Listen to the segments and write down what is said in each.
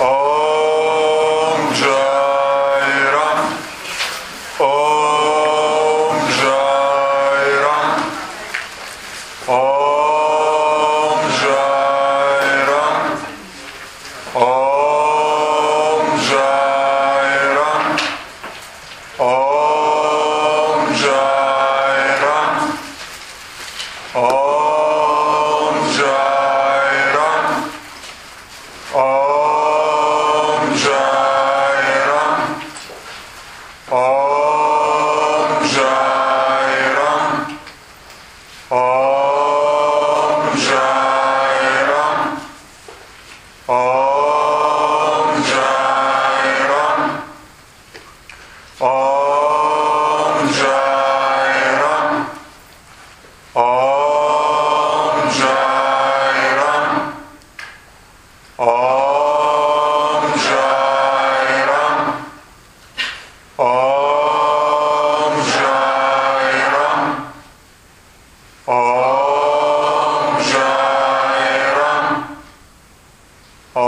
Om Jai Ram. Om Jai Ram. Om Jai Ram. Om Jai Ram. Om Jai Ram. Om Oh. Om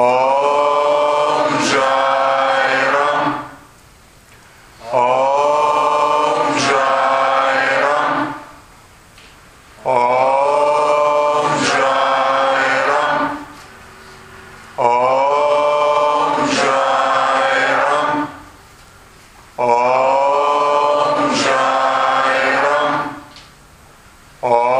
Om Om Om Om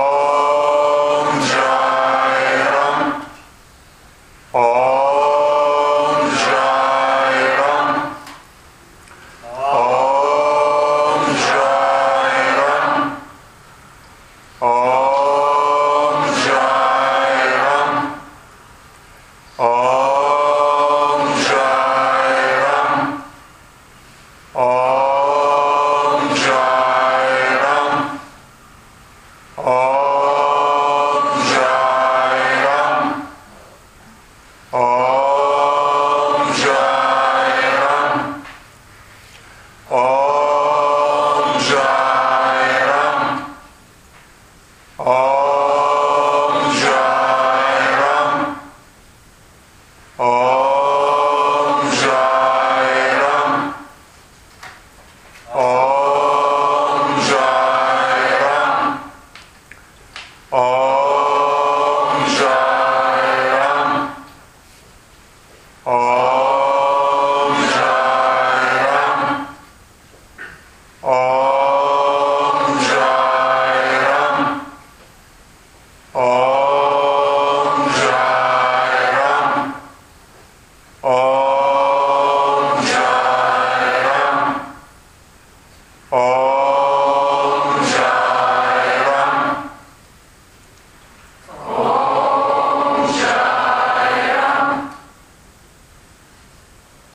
Oh.